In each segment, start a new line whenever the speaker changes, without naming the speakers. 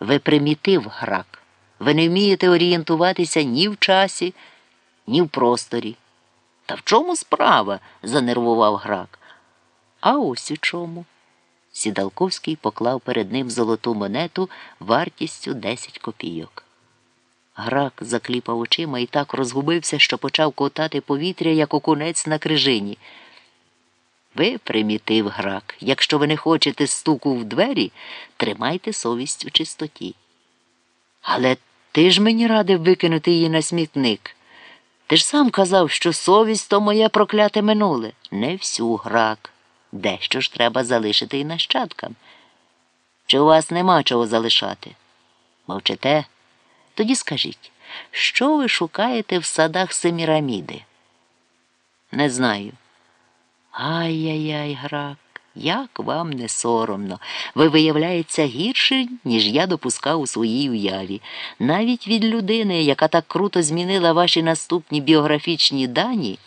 Ви примітив грак. Ви не вмієте орієнтуватися ні в часі, ні в просторі. Та в чому справа? занервував грак. А ось у чому. Сідалковський поклав перед ним золоту монету вартістю 10 копійок. Грак закліпав очима і так розгубився, що почав ковтати повітря, як окунець на крижині. Ви примітив грак. Якщо ви не хочете стуку в двері, тримайте совість у чистоті. Але ти ж мені радив викинути її на смітник. Ти ж сам казав, що совість то моє прокляте минуле. Не всю грак. Дещо ж треба залишити і нащадкам. Чи у вас нема чого залишати? Мовчите? Тоді скажіть, що ви шукаєте в садах Семіраміди? Не знаю. Ай-яй-яй, грак, як вам не соромно. Ви виявляється гірше, ніж я допускав у своїй уяві. Навіть від людини, яка так круто змінила ваші наступні біографічні дані,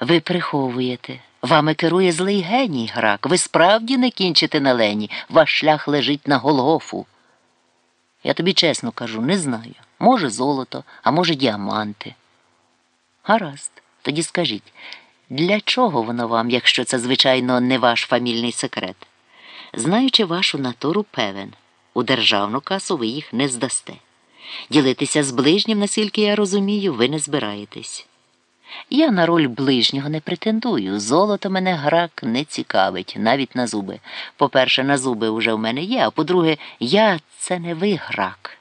ви приховуєте. Вами керує злий геній, грак. Ви справді не кінчите на лені. Ваш шлях лежить на Голгофу. Я тобі чесно кажу, не знаю. Може, золото, а може, діаманти. Гаразд, тоді скажіть, для чого воно вам, якщо це, звичайно, не ваш фамільний секрет? Знаючи вашу натуру певен, у державну касу ви їх не здасте. Ділитися з ближнім, наскільки я розумію, ви не збираєтесь. Я на роль ближнього не претендую. Золото мене грак не цікавить, навіть на зуби. По-перше, на зуби вже в мене є, а по-друге, я це не ви грак.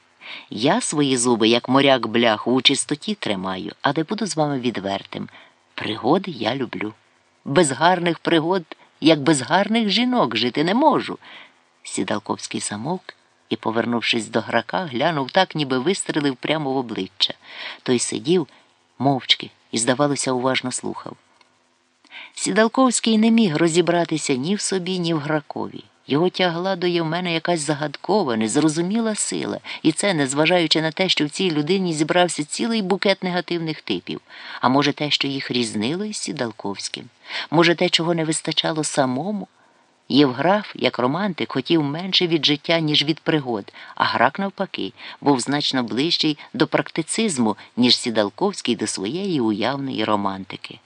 Я свої зуби, як моряк бляху, у чистоті тримаю, але буду з вами відвертим. Пригоди я люблю. Без гарних пригод, як без гарних жінок, жити не можу. Сідалковський замовк і, повернувшись до грака, глянув так, ніби вистрелив прямо в обличчя. Той сидів мовчки і, здавалося, уважно слухав. Сідалковський не міг розібратися ні в собі, ні в гракові. Його тягла до Євмена якась загадкова, незрозуміла сила, і це, незважаючи на те, що в цій людині зібрався цілий букет негативних типів, а може, те, що їх різнило із Сідалковським, може, те, чого не вистачало самому. Євграф, як романтик, хотів менше від життя, ніж від пригод, а грак, навпаки, був значно ближчий до практицизму, ніж Сідалковський до своєї уявної романтики.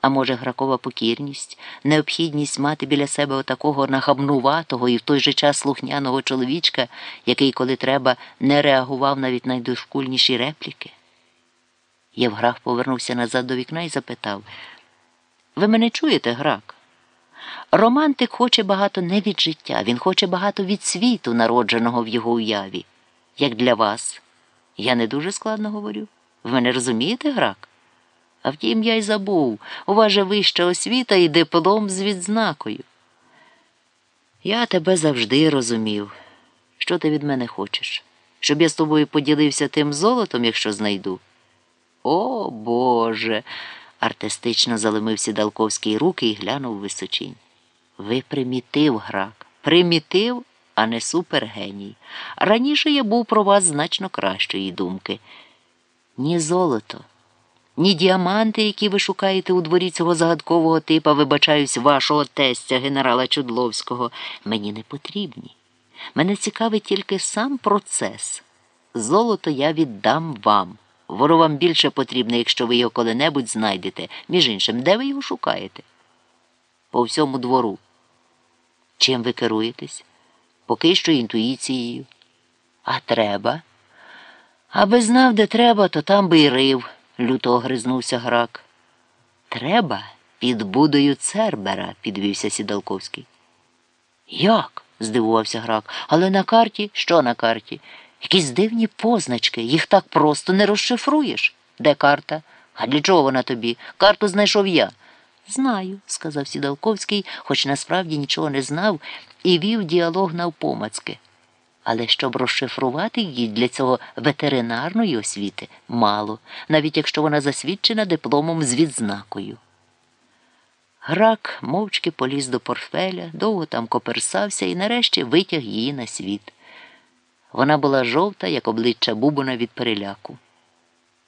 А може, гракова покірність, необхідність мати біля себе отакого нахабнуватого і в той же час слухняного чоловічка, який, коли треба, не реагував навіть найдошкульніші репліки? Євграф повернувся назад до вікна і запитав Ви мене чуєте, грак? Романтик хоче багато не від життя, він хоче багато від світу, народженого в його уяві. Як для вас. Я не дуже складно говорю. Ви мене розумієте, грак? А втім, я й забув. У вас же вища освіта і диплом з відзнакою. Я тебе завжди розумів. Що ти від мене хочеш? Щоб я з тобою поділився тим золотом, якщо знайду? О Боже. артистично заломив Сідалковський руки і глянув височінь. Ви примітив, грак, примітив, а не супергеній. Раніше я був про вас значно кращої думки. Ні золото. Ні діаманти, які ви шукаєте у дворі цього загадкового типа, вибачаюсь, вашого тестя, генерала Чудловського, мені не потрібні. Мене цікавить тільки сам процес. Золото я віддам вам. Воно вам більше потрібне, якщо ви його коли-небудь знайдете. Між іншим, де ви його шукаєте? По всьому двору. Чим ви керуєтесь? Поки що інтуїцією. А треба? Аби знав, де треба, то там би й рив люто огризнувся грак. Треба під будою Цербера, підвівся Сідалковський. Як? здивувався грак. Але на карті що на карті? Якісь дивні позначки, їх так просто не розшифруєш. Де карта? А для чого вона тобі? Карту знайшов я. Знаю, сказав Сідалковський, хоч насправді нічого не знав, і вів діалог навпомацьки. Але щоб розшифрувати її для цього ветеринарної освіти мало, навіть якщо вона засвідчена дипломом з відзнакою. Грак мовчки поліз до портфеля, довго там коперсався і нарешті витяг її на світ. Вона була жовта, як обличчя Бубона від переляку.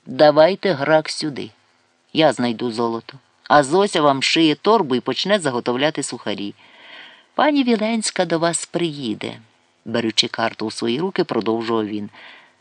Давайте грак сюди. Я знайду золото. А Зося вам шиє торбу і почне заготовляти сухарі. Пані Віленська до вас приїде. Беручи карту у свої руки, продовжував він.